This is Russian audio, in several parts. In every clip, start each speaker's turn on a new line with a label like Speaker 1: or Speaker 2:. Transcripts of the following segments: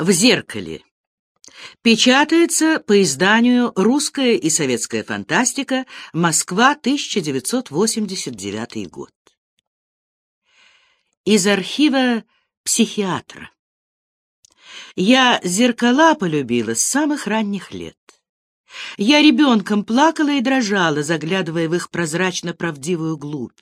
Speaker 1: В зеркале. Печатается по изданию «Русская и советская фантастика. Москва, 1989 год». Из архива психиатра. Я зеркала полюбила с самых ранних лет. Я ребенком плакала и дрожала, заглядывая в их прозрачно-правдивую глубь.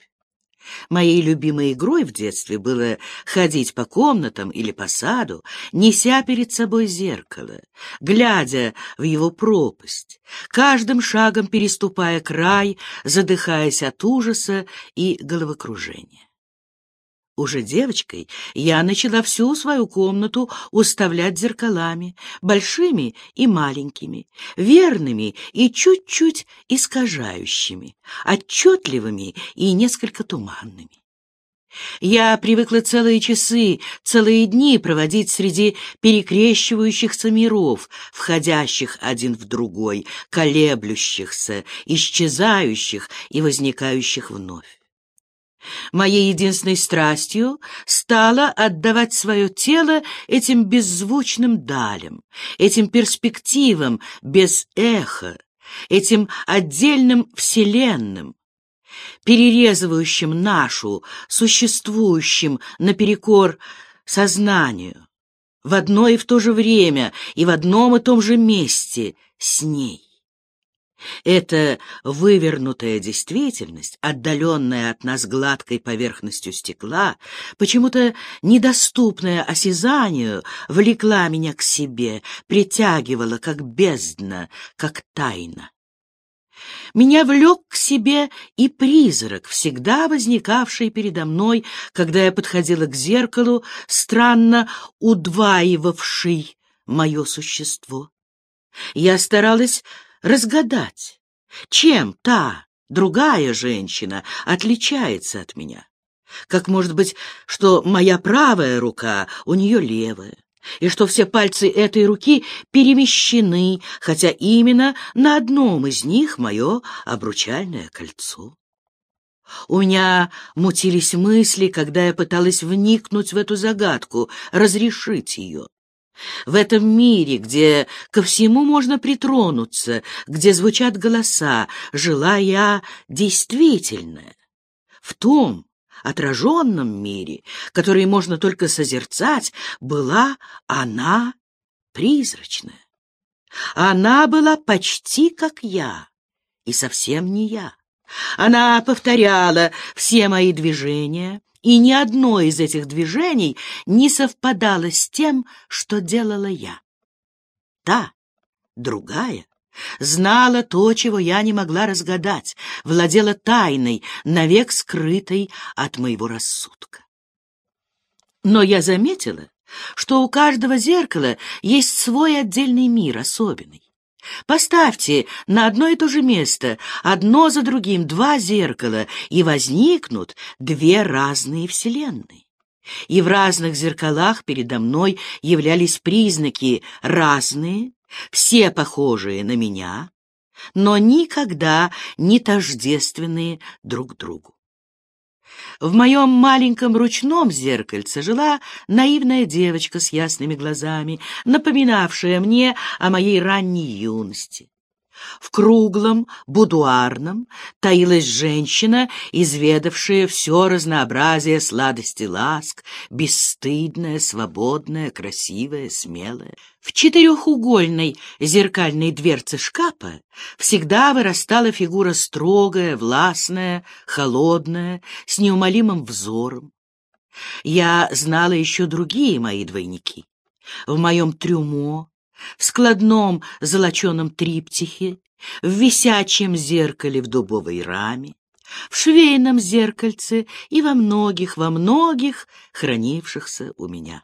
Speaker 1: Моей любимой игрой в детстве было ходить по комнатам или по саду, неся перед собой зеркало, глядя в его пропасть, каждым шагом переступая край, задыхаясь от ужаса и головокружения. Уже девочкой я начала всю свою комнату уставлять зеркалами, большими и маленькими, верными и чуть-чуть искажающими, отчетливыми и несколько туманными. Я привыкла целые часы, целые дни проводить среди перекрещивающихся миров, входящих один в другой, колеблющихся, исчезающих и возникающих вновь. Моей единственной страстью стало отдавать свое тело этим беззвучным далям, этим перспективам без эха, этим отдельным вселенным, перерезывающим нашу, существующим наперекор сознанию, в одно и в то же время и в одном и том же месте с ней. Эта вывернутая действительность, отдаленная от нас гладкой поверхностью стекла, почему-то недоступная осязанию, влекла меня к себе, притягивала, как бездна, как тайна. Меня влек к себе и призрак, всегда возникавший передо мной, когда я подходила к зеркалу, странно удваивавший мое существо. Я старалась разгадать, чем та, другая женщина отличается от меня. Как может быть, что моя правая рука у нее левая, и что все пальцы этой руки перемещены, хотя именно на одном из них мое обручальное кольцо. У меня мутились мысли, когда я пыталась вникнуть в эту загадку, разрешить ее. В этом мире, где ко всему можно притронуться, где звучат голоса, жила я действительно. В том отраженном мире, который можно только созерцать, была она призрачная. Она была почти как я, и совсем не я. Она повторяла все мои движения, и ни одно из этих движений не совпадало с тем, что делала я. Та, другая, знала то, чего я не могла разгадать, владела тайной, навек скрытой от моего рассудка. Но я заметила, что у каждого зеркала есть свой отдельный мир, особенный. Поставьте на одно и то же место одно за другим два зеркала, и возникнут две разные вселенные. И в разных зеркалах передо мной являлись признаки разные, все похожие на меня, но никогда не тождественные друг другу. В моем маленьком ручном зеркальце жила наивная девочка с ясными глазами, напоминавшая мне о моей ранней юности. В круглом, будуарном таилась женщина, изведавшая все разнообразие сладости ласк, бесстыдная, свободная, красивая, смелая. В четырехугольной зеркальной дверце шкафа всегда вырастала фигура строгая, властная, холодная, с неумолимым взором. Я знала еще другие мои двойники. В моем трюмо, в складном золоченом триптихе, в висячем зеркале в дубовой раме, в швейном зеркальце и во многих, во многих хранившихся у меня.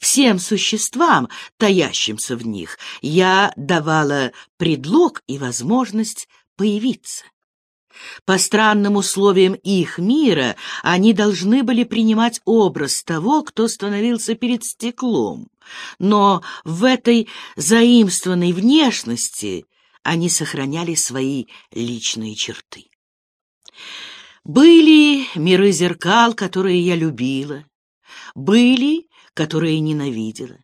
Speaker 1: Всем существам, таящимся в них, я давала предлог и возможность появиться. По странным условиям их мира они должны были принимать образ того, кто становился перед стеклом, но в этой заимствованной внешности они сохраняли свои личные черты. Были миры зеркал, которые я любила, были, которые ненавидела.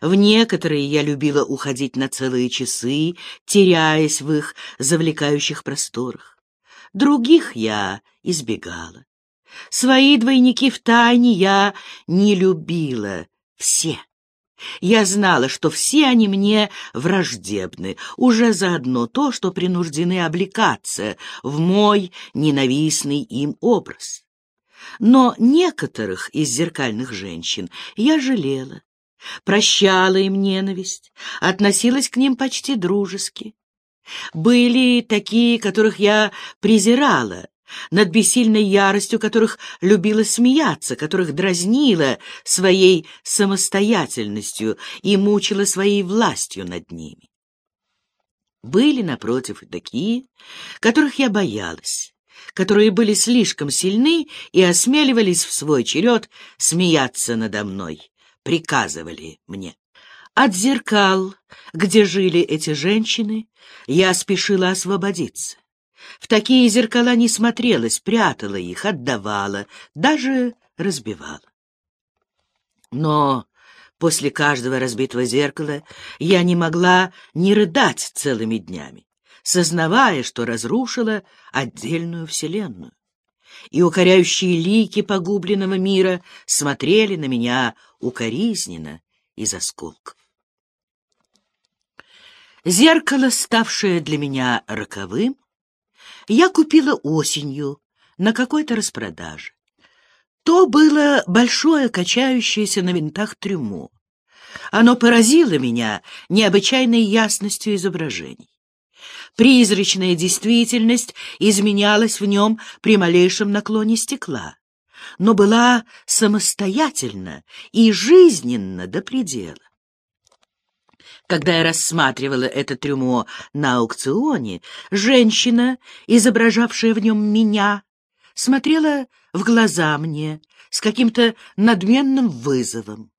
Speaker 1: В некоторые я любила уходить на целые часы, теряясь в их завлекающих просторах. Других я избегала. Свои двойники в тайне я не любила все. Я знала, что все они мне враждебны, уже заодно то, что принуждены облекаться в мой ненавистный им образ. Но некоторых из зеркальных женщин я жалела, прощала им ненависть, относилась к ним почти дружески. Были такие, которых я презирала, над бессильной яростью которых любила смеяться, которых дразнила своей самостоятельностью и мучила своей властью над ними. Были, напротив, и такие, которых я боялась, которые были слишком сильны и осмеливались в свой черед смеяться надо мной, приказывали мне. От зеркал, где жили эти женщины, я спешила освободиться. В такие зеркала не смотрелась, прятала их, отдавала, даже разбивала. Но после каждого разбитого зеркала я не могла не рыдать целыми днями, сознавая, что разрушила отдельную вселенную и укоряющие лики погубленного мира смотрели на меня укоризненно из осколков. Зеркало, ставшее для меня роковым, я купила осенью на какой-то распродаже. То было большое качающееся на винтах трюмо. Оно поразило меня необычайной ясностью изображений. Призрачная действительность изменялась в нем при малейшем наклоне стекла, но была самостоятельна и жизненна до предела. Когда я рассматривала это трюмо на аукционе, женщина, изображавшая в нем меня, смотрела в глаза мне с каким-то надменным вызовом.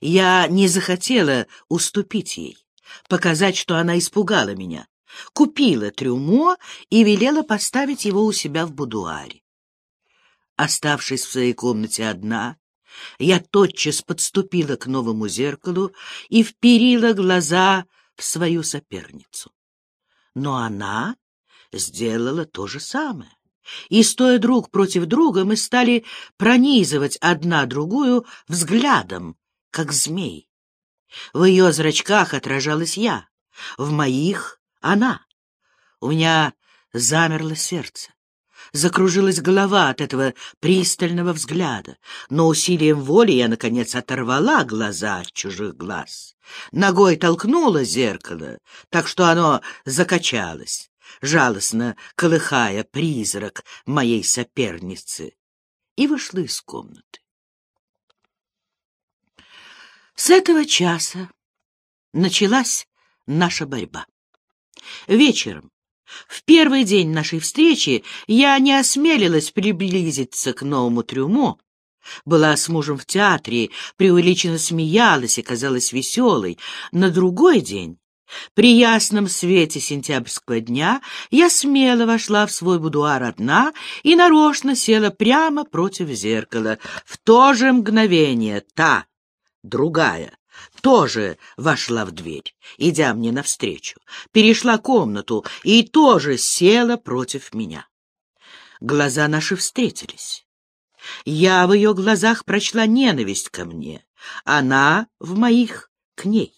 Speaker 1: Я не захотела уступить ей, показать, что она испугала меня купила трюмо и велела поставить его у себя в будуаре. Оставшись в своей комнате одна, я тотчас подступила к новому зеркалу и вперила глаза в свою соперницу. Но она сделала то же самое. И, стоя друг против друга, мы стали пронизывать одна другую взглядом, как змей. В ее зрачках отражалась я, в моих она. У меня замерло сердце. Закружилась голова от этого пристального взгляда, но усилием воли я, наконец, оторвала глаза от чужих глаз. Ногой толкнула зеркало, так что оно закачалось, жалостно колыхая призрак моей соперницы, и вышла из комнаты. С этого часа началась наша борьба. Вечером, в первый день нашей встречи, я не осмелилась приблизиться к новому трюмо. Была с мужем в театре, преувеличенно смеялась и казалась веселой. На другой день, при ясном свете сентябрьского дня, я смело вошла в свой будуар одна и нарочно села прямо против зеркала. В то же мгновение та, другая, тоже вошла в дверь, идя мне навстречу, перешла комнату и тоже села против меня. Глаза наши встретились. Я в ее глазах прочла ненависть ко мне, она в моих к ней.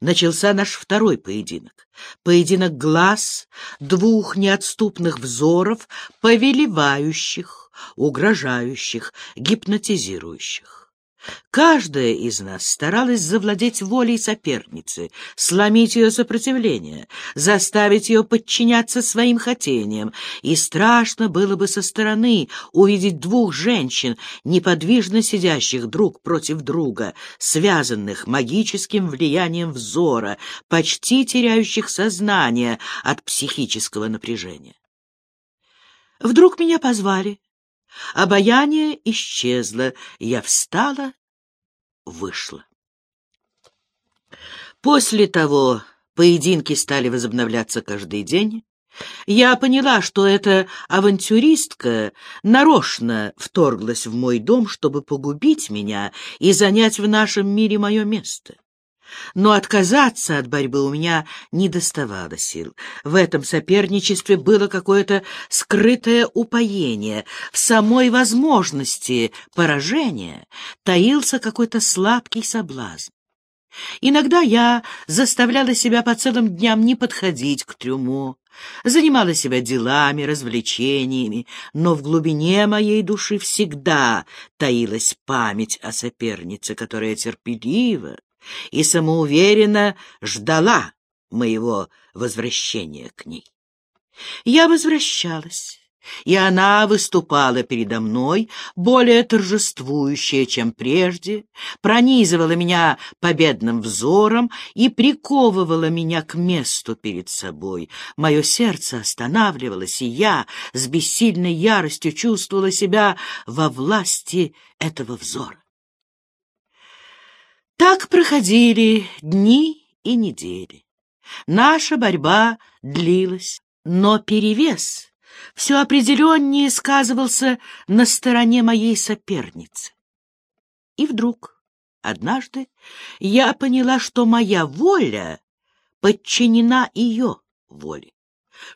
Speaker 1: Начался наш второй поединок. Поединок глаз, двух неотступных взоров, повелевающих, угрожающих, гипнотизирующих. Каждая из нас старалась завладеть волей соперницы, сломить ее сопротивление, заставить ее подчиняться своим хотениям, и страшно было бы со стороны увидеть двух женщин, неподвижно сидящих друг против друга, связанных магическим влиянием взора, почти теряющих сознание от психического напряжения. Вдруг меня позвали. Обаяние исчезло, я встала, вышла. После того поединки стали возобновляться каждый день, Я поняла, что эта авантюристка нарочно вторглась в мой дом, чтобы погубить меня и занять в нашем мире мое место. Но отказаться от борьбы у меня не доставало сил. В этом соперничестве было какое-то скрытое упоение. В самой возможности поражения таился какой-то сладкий соблазн. Иногда я заставляла себя по целым дням не подходить к трюму, занимала себя делами, развлечениями, но в глубине моей души всегда таилась память о сопернице, которая терпеливо и самоуверенно ждала моего возвращения к ней. Я возвращалась и она выступала передо мной, более торжествующая, чем прежде, пронизывала меня победным взором и приковывала меня к месту перед собой. Мое сердце останавливалось, и я с бессильной яростью чувствовала себя во власти этого взора. Так проходили дни и недели. Наша борьба длилась, но перевес все определеннее сказывался на стороне моей соперницы. И вдруг, однажды, я поняла, что моя воля подчинена ее воле,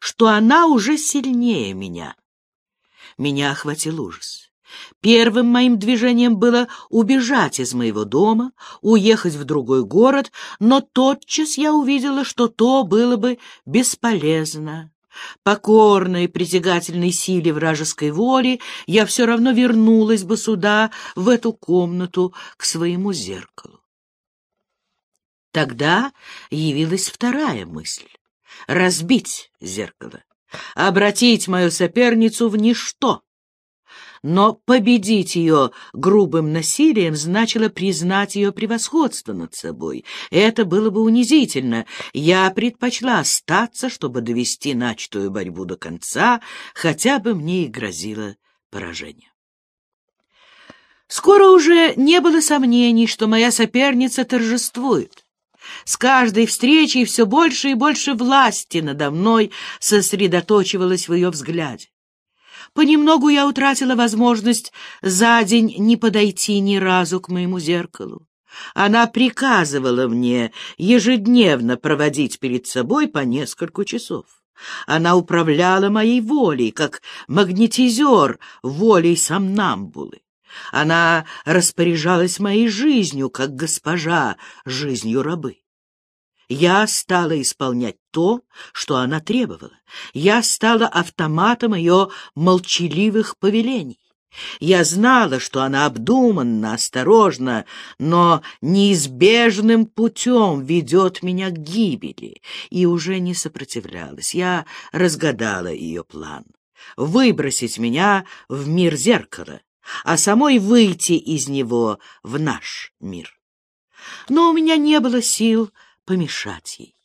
Speaker 1: что она уже сильнее меня. Меня охватил ужас. Первым моим движением было убежать из моего дома, уехать в другой город, но тотчас я увидела, что то было бы бесполезно. Покорной притягательной силе вражеской воли, я все равно вернулась бы сюда, в эту комнату, к своему зеркалу. Тогда явилась вторая мысль — разбить зеркало, обратить мою соперницу в ничто, но победить ее грубым насилием значило признать ее превосходство над собой. Это было бы унизительно. Я предпочла остаться, чтобы довести начатую борьбу до конца, хотя бы мне и грозило поражение. Скоро уже не было сомнений, что моя соперница торжествует. С каждой встречей все больше и больше власти надо мной сосредоточивалось в ее взгляде. Понемногу я утратила возможность за день не подойти ни разу к моему зеркалу. Она приказывала мне ежедневно проводить перед собой по несколько часов. Она управляла моей волей, как магнетизер волей сомнамбулы. Она распоряжалась моей жизнью, как госпожа жизнью рабы. Я стала исполнять то, что она требовала. Я стала автоматом ее молчаливых повелений. Я знала, что она обдуманно, осторожно, но неизбежным путем ведет меня к гибели, и уже не сопротивлялась. Я разгадала ее план — выбросить меня в мир зеркала, а самой выйти из него в наш мир. Но у меня не было сил помешать ей.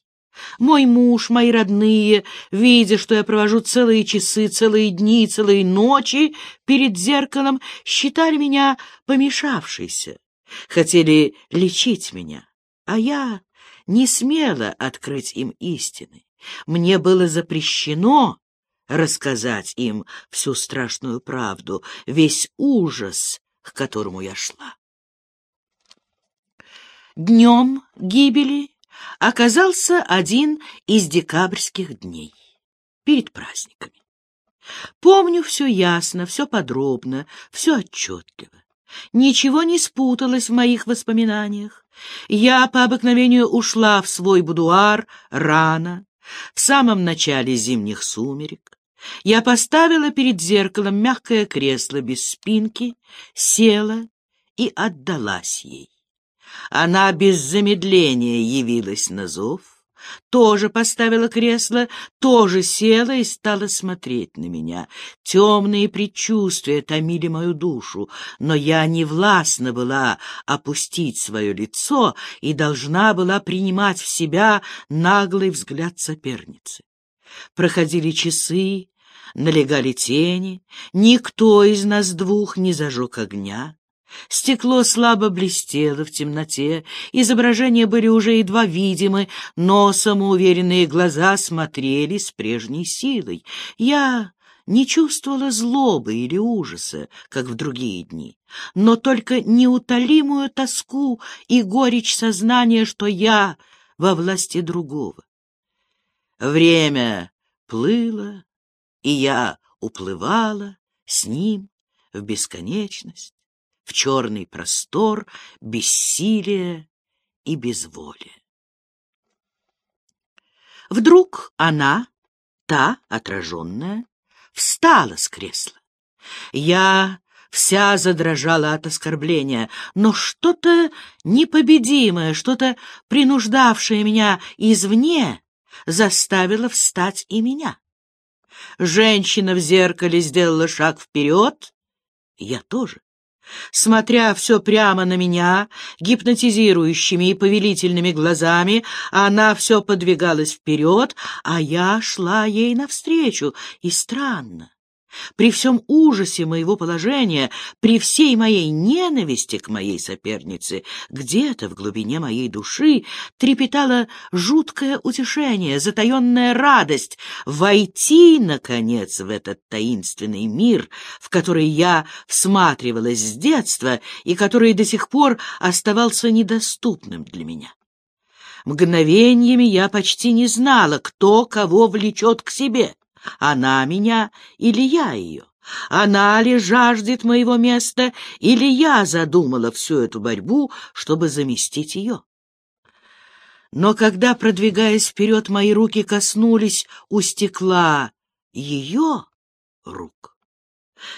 Speaker 1: Мой муж, мои родные, видя, что я провожу целые часы, целые дни, целые ночи перед зеркалом, считали меня помешавшейся, хотели лечить меня, а я не смела открыть им истины. Мне было запрещено рассказать им всю страшную правду, весь ужас, к которому я шла. Днем гибели оказался один из декабрьских дней, перед праздниками. Помню все ясно, все подробно, все отчетливо. Ничего не спуталось в моих воспоминаниях. Я по обыкновению ушла в свой будуар рано, в самом начале зимних сумерек. Я поставила перед зеркалом мягкое кресло без спинки, села и отдалась ей. Она без замедления явилась на зов, тоже поставила кресло, тоже села и стала смотреть на меня. Темные предчувствия томили мою душу, но я не властна была опустить свое лицо и должна была принимать в себя наглый взгляд соперницы. Проходили часы, налегали тени, никто из нас двух не зажег огня. Стекло слабо блестело в темноте, изображения были уже едва видимы, но самоуверенные глаза смотрели с прежней силой. Я не чувствовала злобы или ужаса, как в другие дни, но только неутолимую тоску и горечь сознания, что я во власти другого. Время плыло, и я уплывала с ним в бесконечность, в черный простор бессилия и безволия. Вдруг она, та отраженная, встала с кресла. Я вся задрожала от оскорбления, но что-то непобедимое, что-то принуждавшее меня извне, заставило встать и меня. Женщина в зеркале сделала шаг вперед, я тоже. Смотря все прямо на меня, гипнотизирующими и повелительными глазами, она все подвигалась вперед, а я шла ей навстречу, и странно. При всем ужасе моего положения, при всей моей ненависти к моей сопернице, где-то в глубине моей души трепетало жуткое утешение, затаенная радость войти, наконец, в этот таинственный мир, в который я всматривалась с детства и который до сих пор оставался недоступным для меня. Мгновениями я почти не знала, кто кого влечет к себе. Она меня или я ее? Она ли жаждет моего места, или я задумала всю эту борьбу, чтобы заместить ее? Но когда, продвигаясь вперед, мои руки коснулись у стекла ее рук,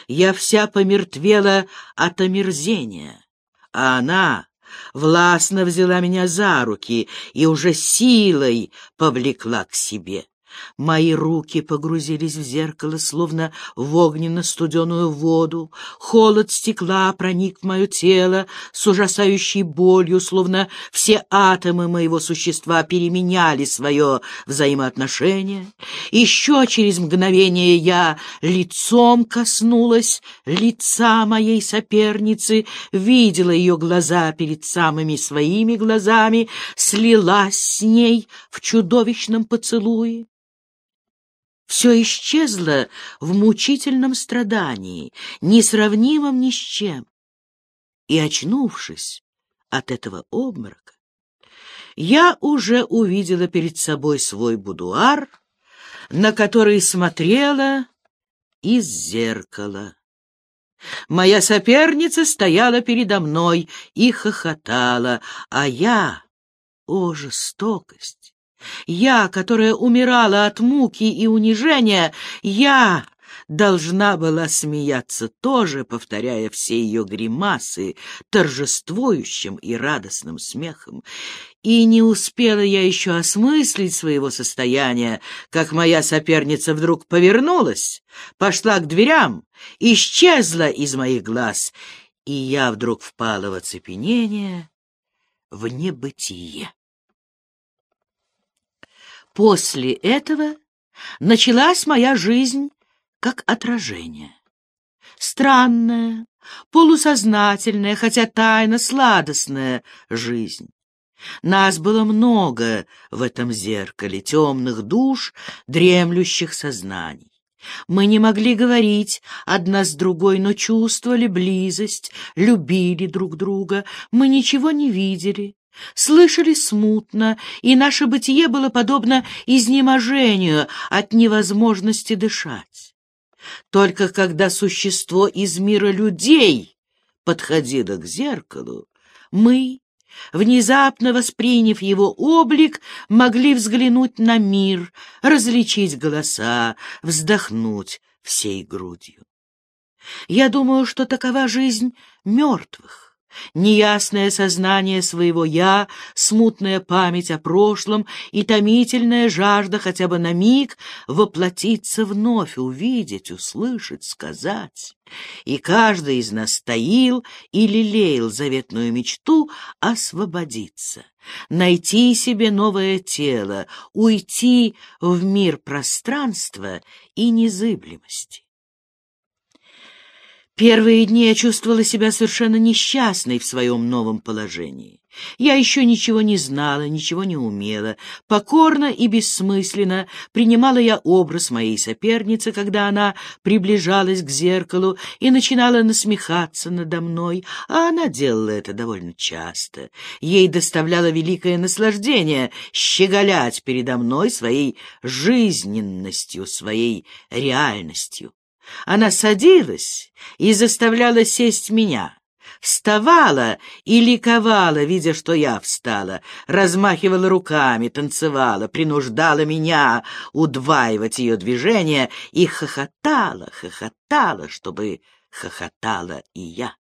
Speaker 1: я вся помертвела от омерзения, а она властно взяла меня за руки и уже силой повлекла к себе. Мои руки погрузились в зеркало, словно в огненно-студеную воду. Холод стекла проник в мое тело с ужасающей болью, словно все атомы моего существа переменяли свое взаимоотношение. Еще через мгновение я лицом коснулась лица моей соперницы, видела ее глаза перед самыми своими глазами, слилась с ней в чудовищном поцелуе. Все исчезло в мучительном страдании, несравнимом ни с чем. И, очнувшись от этого обморока, я уже увидела перед собой свой будуар, на который смотрела из зеркала. Моя соперница стояла передо мной и хохотала, а я, о, жестокость! Я, которая умирала от муки и унижения, я должна была смеяться тоже, повторяя все ее гримасы торжествующим и радостным смехом. И не успела я еще осмыслить своего состояния, как моя соперница вдруг повернулась, пошла к дверям, исчезла из моих глаз, и я вдруг впала в оцепенение, в небытие. После этого началась моя жизнь как отражение. Странная, полусознательная, хотя тайно сладостная жизнь. Нас было много в этом зеркале, темных душ, дремлющих сознаний. Мы не могли говорить одна с другой, но чувствовали близость, любили друг друга, мы ничего не видели, слышали смутно, и наше бытие было подобно изнеможению от невозможности дышать. Только когда существо из мира людей подходило к зеркалу, мы, внезапно восприняв его облик, могли взглянуть на мир, различить голоса, вздохнуть всей грудью. Я думаю, что такова жизнь мертвых. Неясное сознание своего «я», смутная память о прошлом и томительная жажда хотя бы на миг воплотиться вновь, увидеть, услышать, сказать. И каждый из нас таил и лелеял заветную мечту освободиться, найти себе новое тело, уйти в мир пространства и незыблемости. Первые дни я чувствовала себя совершенно несчастной в своем новом положении. Я еще ничего не знала, ничего не умела. Покорно и бессмысленно принимала я образ моей соперницы, когда она приближалась к зеркалу и начинала насмехаться надо мной, а она делала это довольно часто. Ей доставляло великое наслаждение щеголять передо мной своей жизненностью, своей реальностью. Она садилась и заставляла сесть меня, вставала и ликовала, видя, что я встала, размахивала руками, танцевала, принуждала меня удваивать ее движения и хохотала, хохотала, чтобы хохотала и я.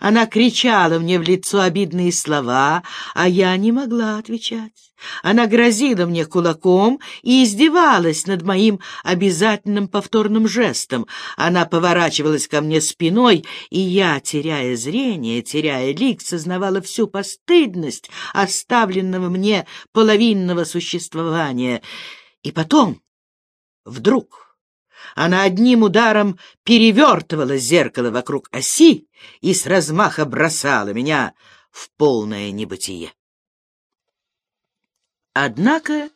Speaker 1: Она кричала мне в лицо обидные слова, а я не могла отвечать. Она грозила мне кулаком и издевалась над моим обязательным повторным жестом. Она поворачивалась ко мне спиной, и я, теряя зрение, теряя лик, сознавала всю постыдность оставленного мне половинного существования. И потом, вдруг... Она одним ударом перевертывала зеркало вокруг оси и с размаха бросала меня в полное небытие. Однако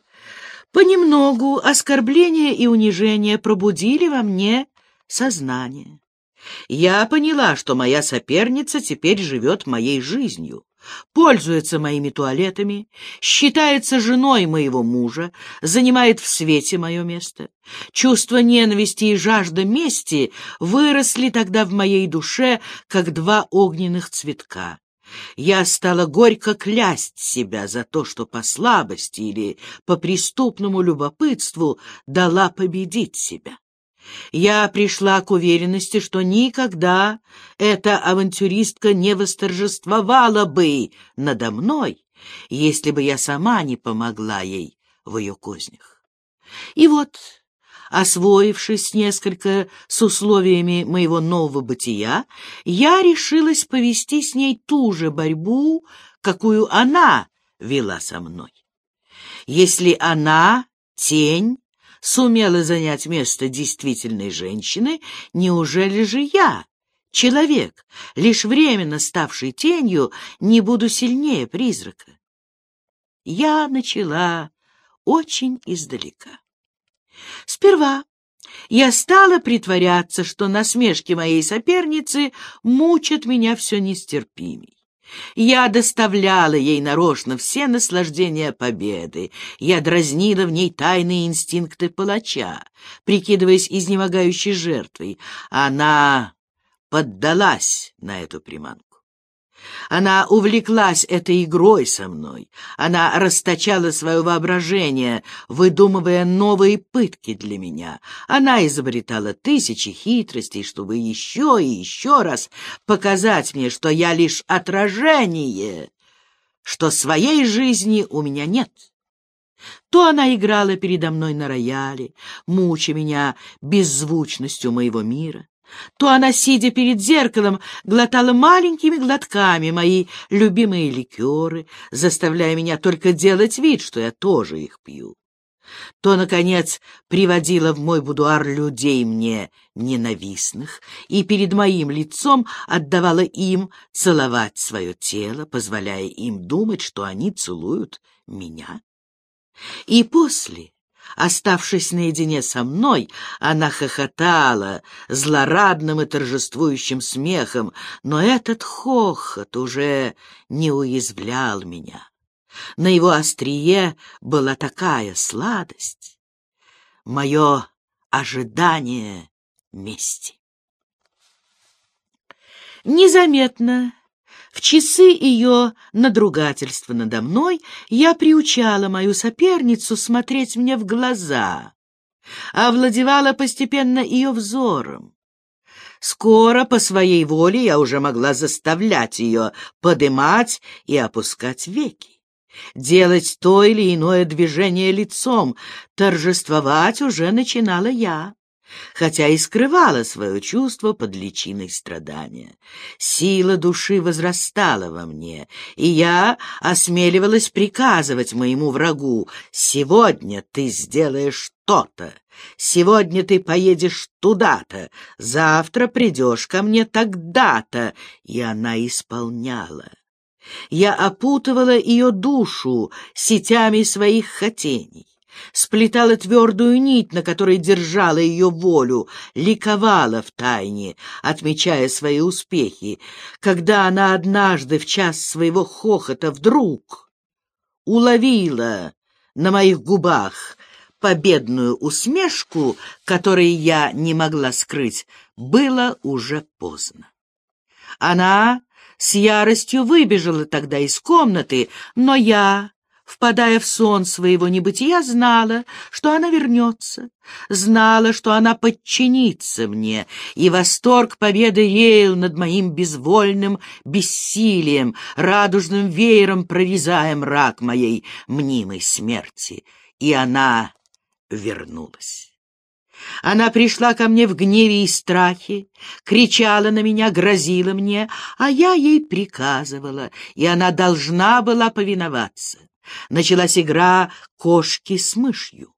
Speaker 1: понемногу оскорбления и унижения пробудили во мне сознание. Я поняла, что моя соперница теперь живет моей жизнью пользуется моими туалетами, считается женой моего мужа, занимает в свете мое место. Чувство ненависти и жажда мести выросли тогда в моей душе, как два огненных цветка. Я стала горько клясть себя за то, что по слабости или по преступному любопытству дала победить себя. Я пришла к уверенности, что никогда эта авантюристка не восторжествовала бы надо мной, если бы я сама не помогла ей в ее кознях. И вот, освоившись несколько с условиями моего нового бытия, я решилась повести с ней ту же борьбу, какую она вела со мной. Если она — тень, сумела занять место действительной женщины, неужели же я, человек, лишь временно ставший тенью, не буду сильнее призрака? Я начала очень издалека. Сперва я стала притворяться, что насмешки моей соперницы мучат меня все нестерпимей. Я доставляла ей нарочно все наслаждения победы. Я дразнила в ней тайные инстинкты палача, прикидываясь изнемогающей жертвой. Она поддалась на эту приманку. Она увлеклась этой игрой со мной. Она расточала свое воображение, выдумывая новые пытки для меня. Она изобретала тысячи хитростей, чтобы еще и еще раз показать мне, что я лишь отражение, что своей жизни у меня нет. То она играла передо мной на рояле, муча меня беззвучностью моего мира, то она, сидя перед зеркалом, глотала маленькими глотками мои любимые ликеры, заставляя меня только делать вид, что я тоже их пью. То, наконец, приводила в мой будуар людей мне ненавистных и перед моим лицом отдавала им целовать свое тело, позволяя им думать, что они целуют меня. И после Оставшись наедине со мной, она хохотала злорадным и торжествующим смехом, но этот хохот уже не уязвлял меня. На его острие была такая сладость, мое ожидание мести. Незаметно в часы ее надругательства надо мной я приучала мою соперницу смотреть мне в глаза, овладевала постепенно ее взором. Скоро по своей воле я уже могла заставлять ее подымать и опускать веки, делать то или иное движение лицом, торжествовать уже начинала я. Хотя и скрывала свое чувство под личиной страдания. Сила души возрастала во мне, и я осмеливалась приказывать моему врагу «Сегодня ты сделаешь то-то, сегодня ты поедешь туда-то, завтра придешь ко мне тогда-то», и она исполняла. Я опутывала ее душу сетями своих хотений сплетала твердую нить, на которой держала ее волю, ликовала в тайне, отмечая свои успехи, когда она однажды в час своего хохота вдруг уловила на моих губах победную усмешку, которой я не могла скрыть, было уже поздно. Она с яростью выбежала тогда из комнаты, но я впадая в сон своего небытия, знала, что она вернется, знала, что она подчинится мне, и восторг победы реял над моим безвольным бессилием, радужным веером прорезая мрак моей мнимой смерти. И она вернулась. Она пришла ко мне в гневе и страхе, кричала на меня, грозила мне, а я ей приказывала, и она должна была повиноваться. Началась игра кошки с мышью.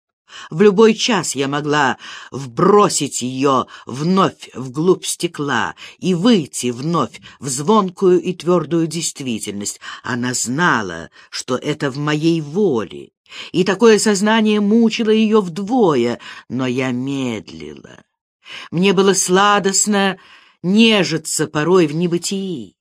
Speaker 1: В любой час я могла вбросить ее вновь вглубь стекла и выйти вновь в звонкую и твердую действительность. Она знала, что это в моей воле, и такое сознание мучило ее вдвое, но я медлила. Мне было сладостно нежиться порой в небытии.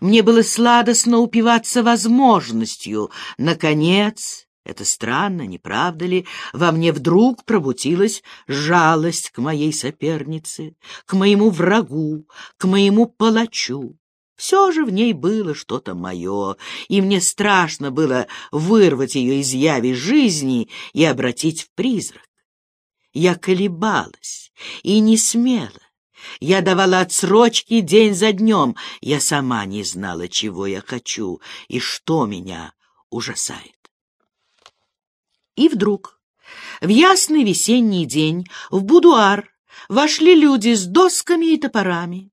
Speaker 1: Мне было сладостно упиваться возможностью. Наконец, это странно, не правда ли, во мне вдруг пробудилась жалость к моей сопернице, к моему врагу, к моему палачу. Все же в ней было что-то мое, и мне страшно было вырвать ее из яви жизни и обратить в призрак. Я колебалась и не смела. Я давала отсрочки день за днем. Я сама не знала, чего я хочу и что меня ужасает. И вдруг, в ясный весенний день, в будуар вошли люди с досками и топорами.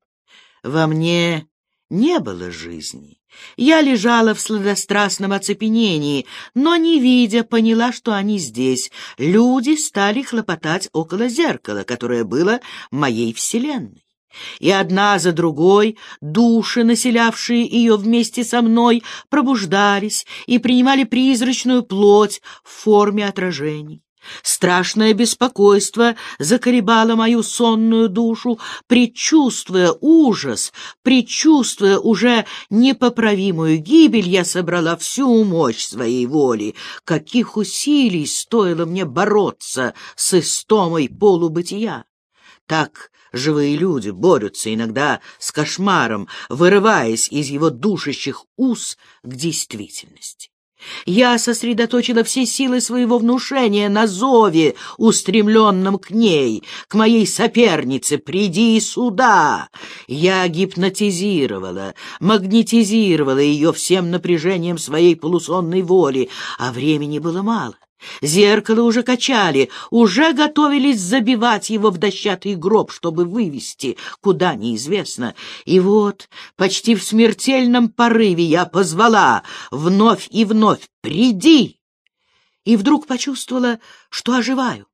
Speaker 1: Во мне не было жизни. Я лежала в сладострастном оцепенении, но, не видя, поняла, что они здесь. Люди стали хлопотать около зеркала, которое было моей вселенной. И одна за другой души, населявшие ее вместе со мной, пробуждались и принимали призрачную плоть в форме отражений. Страшное беспокойство заколебало мою сонную душу, предчувствуя ужас, предчувствуя уже непоправимую гибель, я собрала всю мощь своей воли. Каких усилий стоило мне бороться с истомой полубытия! Так живые люди борются иногда с кошмаром, вырываясь из его душащих уз к действительности. Я сосредоточила все силы своего внушения на зове, устремленном к ней, к моей сопернице «Приди сюда!». Я гипнотизировала, магнетизировала ее всем напряжением своей полусонной воли, а времени было мало. Зеркало уже качали, уже готовились забивать его в дощатый гроб, чтобы вывести, куда неизвестно. И вот, почти в смертельном порыве я позвала вновь и вновь «Приди!» И вдруг почувствовала, что оживаю.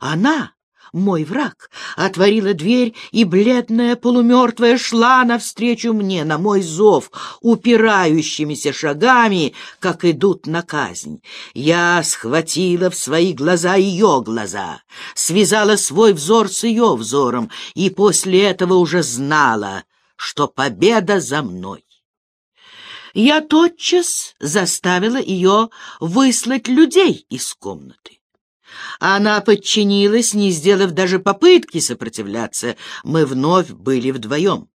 Speaker 1: Она мой враг, отворила дверь, и бледная полумертвая шла навстречу мне на мой зов, упирающимися шагами, как идут на казнь. Я схватила в свои глаза ее глаза, связала свой взор с ее взором, и после этого уже знала, что победа за мной. Я тотчас заставила ее выслать людей из комнаты. Она подчинилась, не сделав даже попытки сопротивляться. Мы вновь были вдвоем.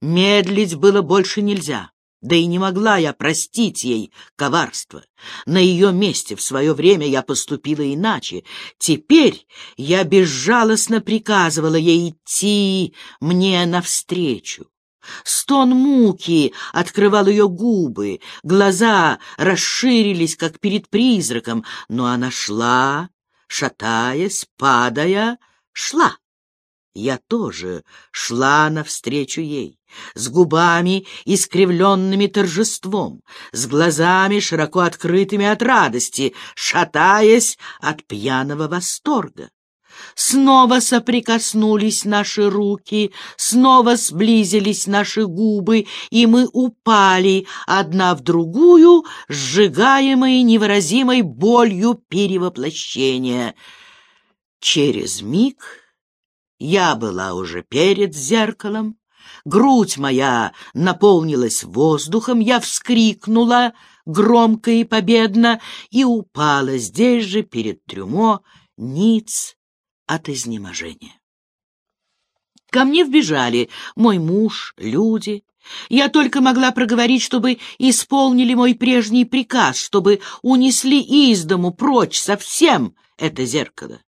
Speaker 1: Медлить было больше нельзя. Да и не могла я простить ей коварство. На ее месте в свое время я поступила иначе. Теперь я безжалостно приказывала ей идти мне навстречу. Стон муки открывал ее губы, глаза расширились, как перед призраком, но она шла, шатаясь, падая, шла. Я тоже шла навстречу ей, с губами, искривленными торжеством, с глазами, широко открытыми от радости, шатаясь от пьяного восторга. Снова соприкоснулись наши руки, снова сблизились наши губы, и мы упали одна в другую, сжигаемые невыразимой болью перевоплощения. Через миг я была уже перед зеркалом, грудь моя наполнилась воздухом, я вскрикнула громко и победно и упала здесь же перед трюмо ниц от изнеможения. Ко мне вбежали мой муж, люди. Я только могла проговорить, чтобы исполнили мой прежний приказ, чтобы унесли из дому прочь совсем это зеркало.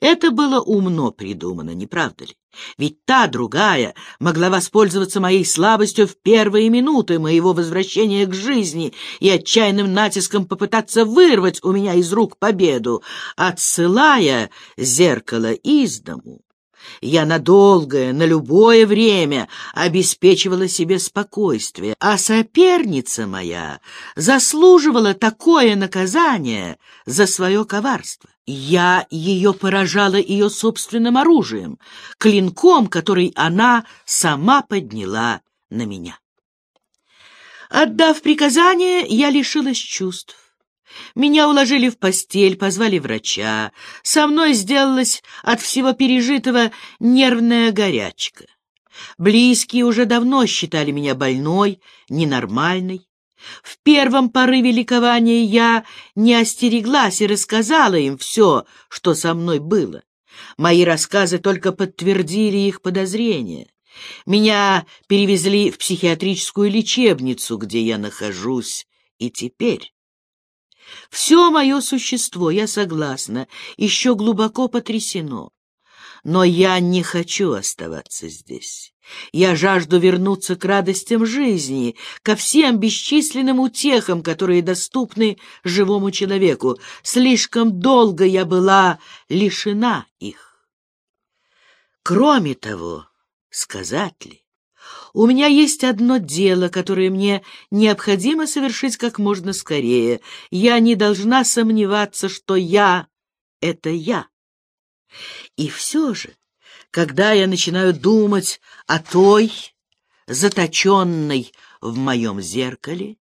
Speaker 1: Это было умно придумано, не правда ли? Ведь та, другая, могла воспользоваться моей слабостью в первые минуты моего возвращения к жизни и отчаянным натиском попытаться вырвать у меня из рук победу, отсылая зеркало из дому. Я на долгое, на любое время обеспечивала себе спокойствие, а соперница моя заслуживала такое наказание за свое коварство. Я ее поражала ее собственным оружием, клинком, который она сама подняла на меня. Отдав приказание, я лишилась чувств. Меня уложили в постель, позвали врача. Со мной сделалась от всего пережитого нервная горячка. Близкие уже давно считали меня больной, ненормальной. В первом порыве ликования я не остереглась и рассказала им все, что со мной было. Мои рассказы только подтвердили их подозрения. Меня перевезли в психиатрическую лечебницу, где я нахожусь и теперь. Все мое существо, я согласна, еще глубоко потрясено. Но я не хочу оставаться здесь. Я жажду вернуться к радостям жизни, ко всем бесчисленным утехам, которые доступны живому человеку. Слишком долго я была лишена их. Кроме того, сказать ли, у меня есть одно дело, которое мне необходимо совершить как можно скорее. Я не должна сомневаться, что я — это я. И все же, когда я начинаю думать о той, заточенной в моем зеркале,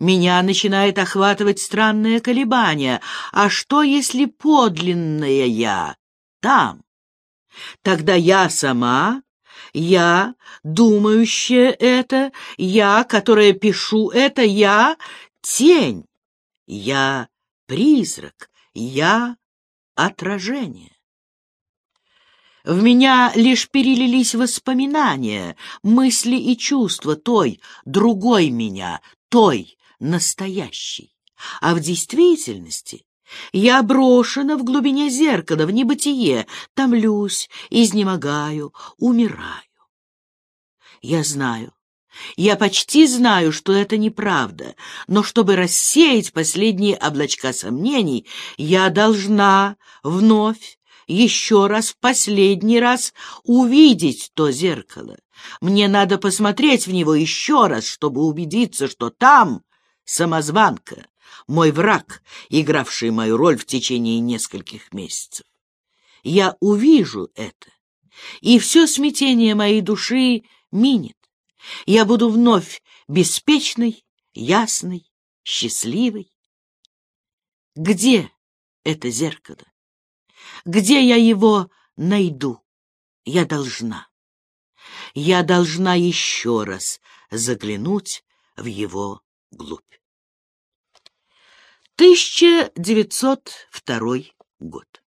Speaker 1: меня начинает охватывать странное колебание. А что, если подлинное я там? Тогда я сама я, думающая это, я, которая пишу это, я — тень, я — призрак, я — отражение. В меня лишь перелились воспоминания, мысли и чувства той, другой меня, той, настоящей. А в действительности я брошена в глубине зеркала, в небытие, томлюсь, изнемогаю, умираю. Я знаю, я почти знаю, что это неправда, но чтобы рассеять последние облачка сомнений, я должна вновь, еще раз, в последний раз увидеть то зеркало. Мне надо посмотреть в него еще раз, чтобы убедиться, что там самозванка, мой враг, игравший мою роль в течение нескольких месяцев. Я увижу это, и все смятение моей души минет. Я буду вновь беспечной, ясной, счастливой. Где это зеркало? Где я его найду? Я должна. Я должна еще раз заглянуть в его глубь. 1902 год.